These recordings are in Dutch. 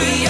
we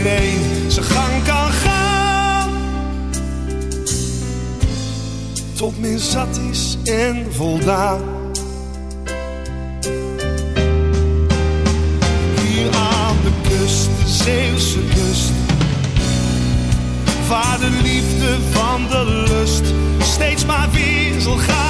iedereen zijn gang kan gaan. Tot men zat is en voldaan. Zeeuwse kust. Waar de liefde van de lust steeds maar weer zal gaan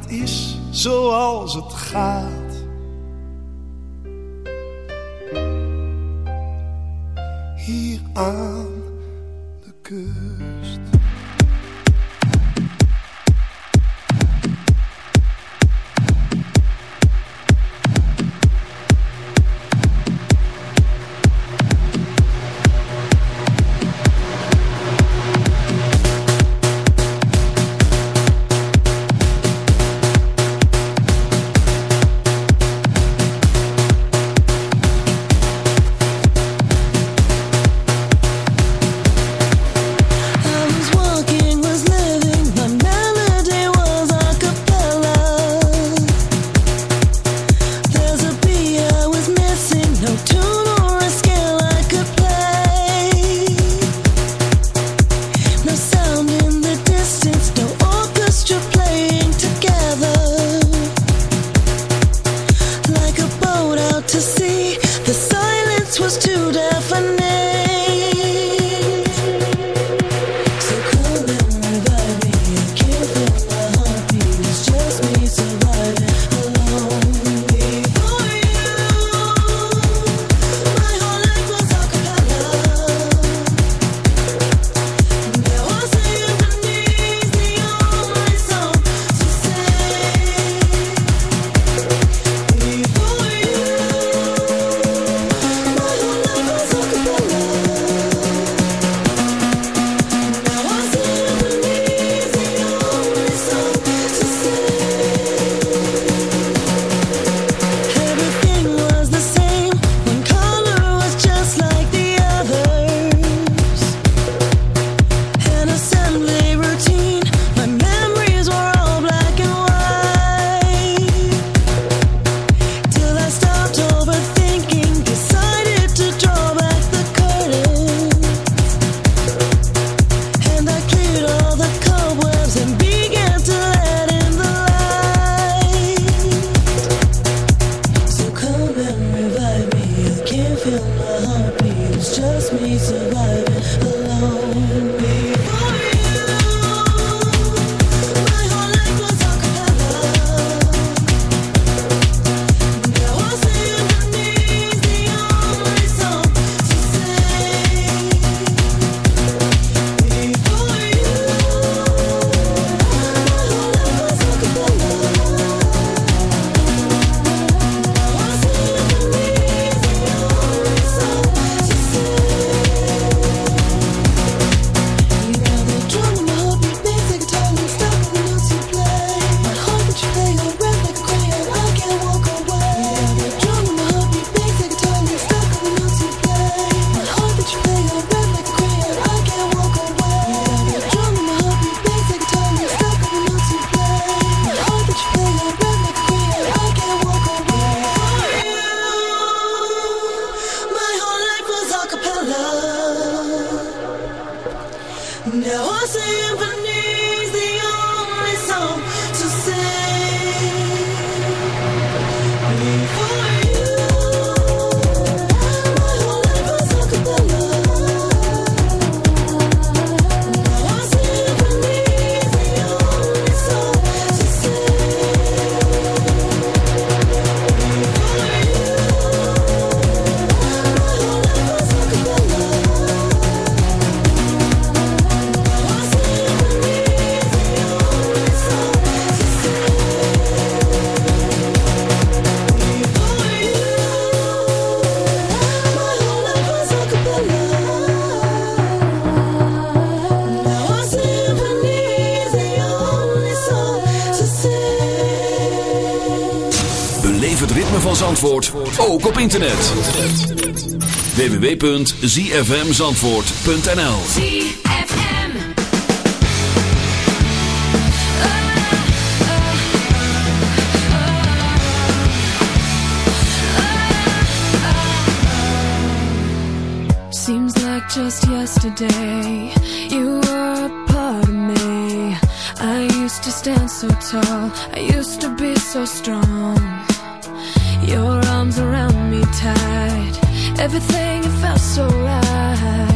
dat is zoals het gaat. Zandvoort ook op internet. www.zfmzandvoort.nl Seems like just yesterday You were a part of me. I used to stand so tall I used to be so strong. Everything felt so right.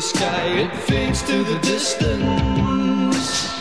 sky, it fades to the distance.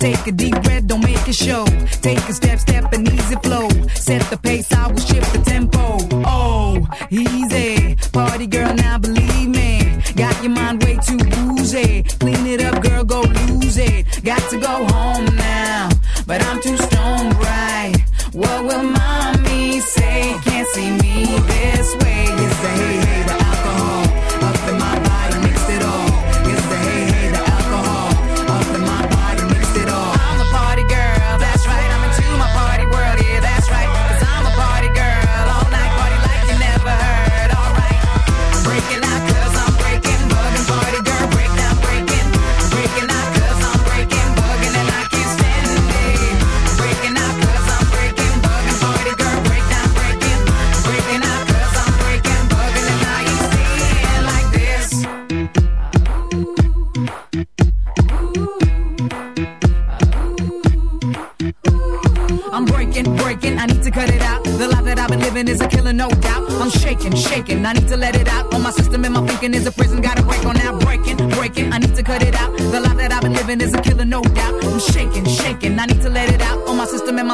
Take a deep breath, don't make it show. Take a step, step and easy flow. Set the pace, I will shift the tempo. Oh, easy. Party girl, now believe me. Got your mind way too woozy. Clean it up, girl, go lose it. Got to go home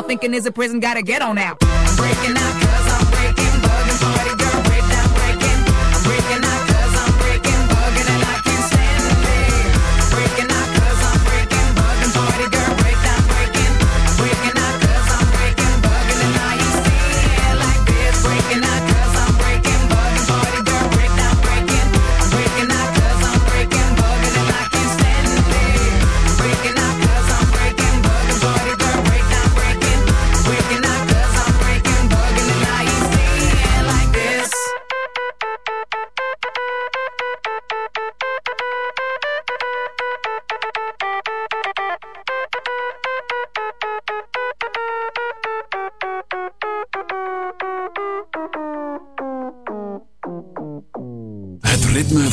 thinking is a prison, gotta get on out. Breaking out, cause I'm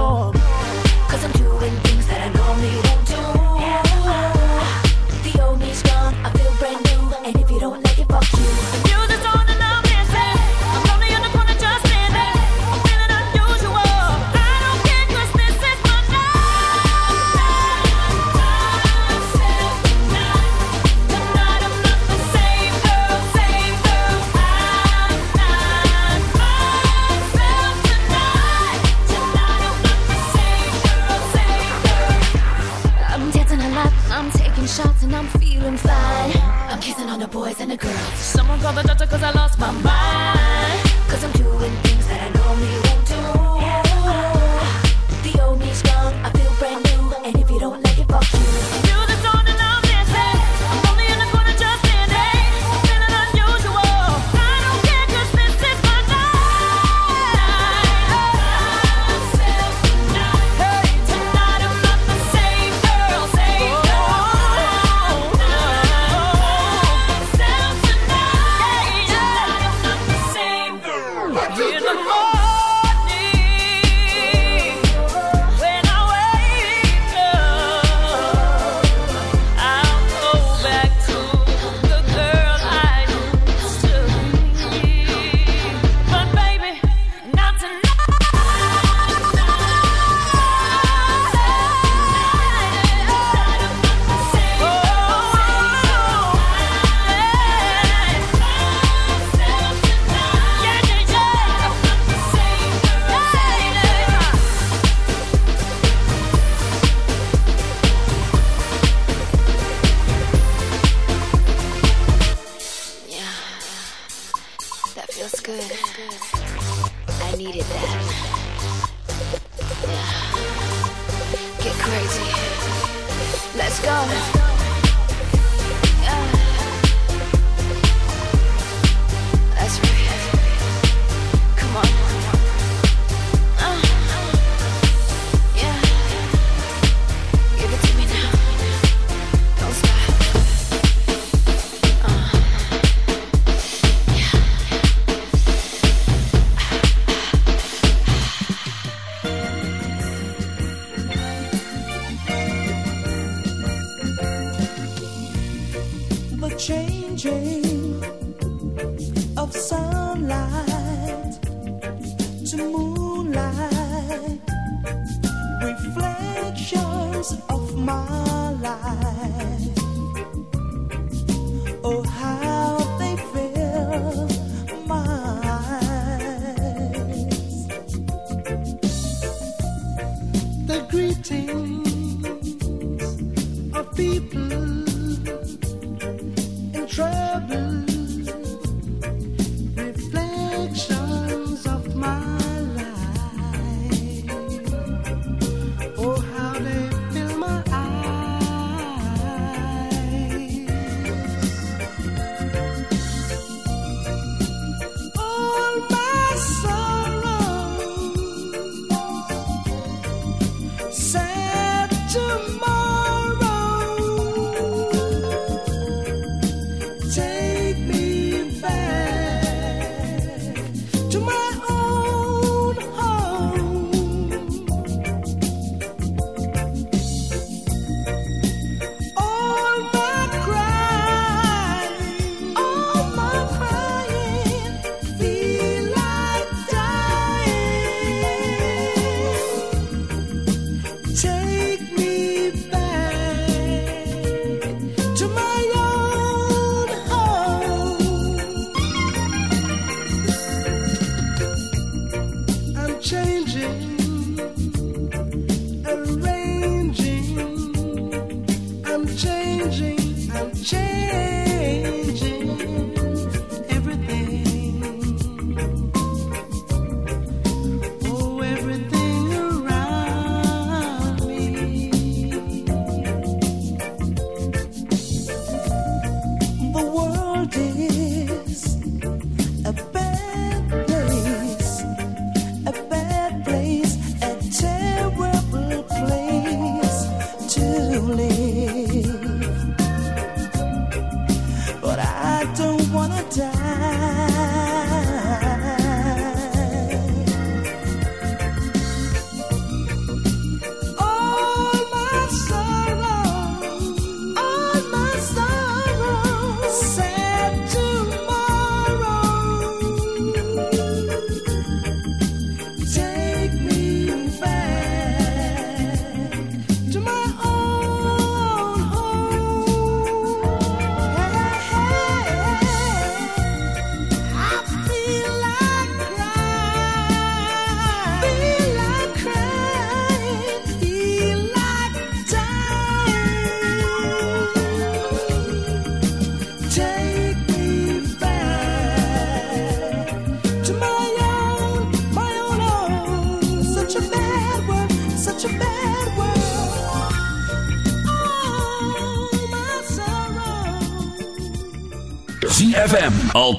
Oh. Al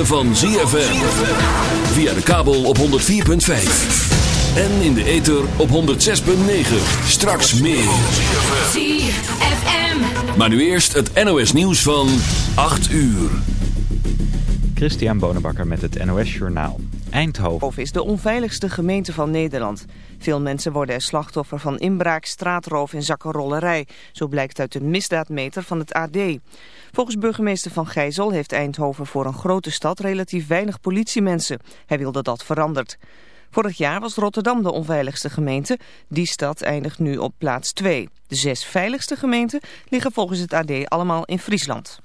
ritme van ZFM. Via de kabel op 104.5. En in de ether op 106.9. Straks meer. ZFM. Maar nu eerst het NOS nieuws van 8 uur. Christian Bonenbakker met het NOS Journaal. Eindhoven. Of is de onveiligste gemeente van Nederland. Veel mensen worden er slachtoffer van inbraak, straatroof en zakkenrollerij. Zo blijkt uit de misdaadmeter van het AD. Volgens burgemeester Van Gijzel heeft Eindhoven voor een grote stad relatief weinig politiemensen. Hij wilde dat veranderd. Vorig jaar was Rotterdam de onveiligste gemeente. Die stad eindigt nu op plaats 2. De zes veiligste gemeenten liggen volgens het AD allemaal in Friesland.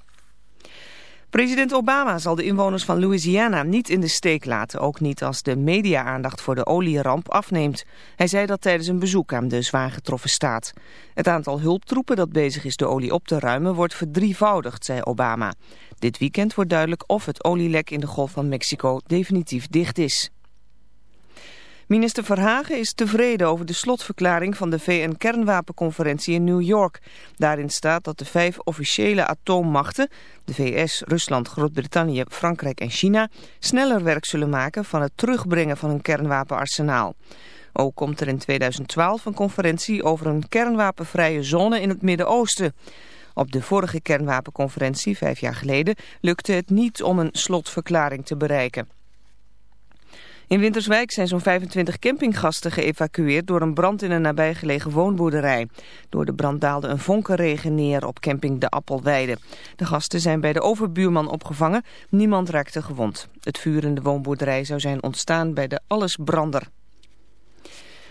President Obama zal de inwoners van Louisiana niet in de steek laten, ook niet als de media-aandacht voor de olieramp afneemt. Hij zei dat tijdens een bezoek aan de zwaar getroffen staat. Het aantal hulptroepen dat bezig is de olie op te ruimen wordt verdrievoudigd, zei Obama. Dit weekend wordt duidelijk of het olielek in de Golf van Mexico definitief dicht is. Minister Verhagen is tevreden over de slotverklaring van de VN-kernwapenconferentie in New York. Daarin staat dat de vijf officiële atoommachten, de VS, Rusland, Groot-Brittannië, Frankrijk en China, sneller werk zullen maken van het terugbrengen van hun kernwapenarsenaal. Ook komt er in 2012 een conferentie over een kernwapenvrije zone in het Midden-Oosten. Op de vorige kernwapenconferentie, vijf jaar geleden, lukte het niet om een slotverklaring te bereiken. In Winterswijk zijn zo'n 25 campinggasten geëvacueerd door een brand in een nabijgelegen woonboerderij. Door de brand daalde een vonkenregen neer op camping De Appelweide. De gasten zijn bij de overbuurman opgevangen. Niemand raakte gewond. Het vuur in de woonboerderij zou zijn ontstaan bij de Allesbrander.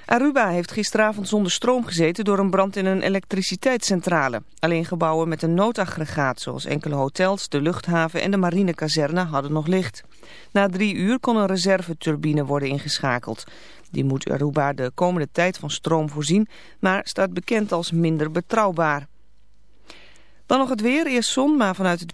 Aruba heeft gisteravond zonder stroom gezeten door een brand in een elektriciteitscentrale. Alleen gebouwen met een noodaggregaat, zoals enkele hotels, de luchthaven en de marinekazerne, hadden nog licht. Na drie uur kon een reserveturbine worden ingeschakeld. Die moet Aruba de komende tijd van stroom voorzien, maar staat bekend als minder betrouwbaar. Dan nog het weer, eerst zon, maar vanuit het...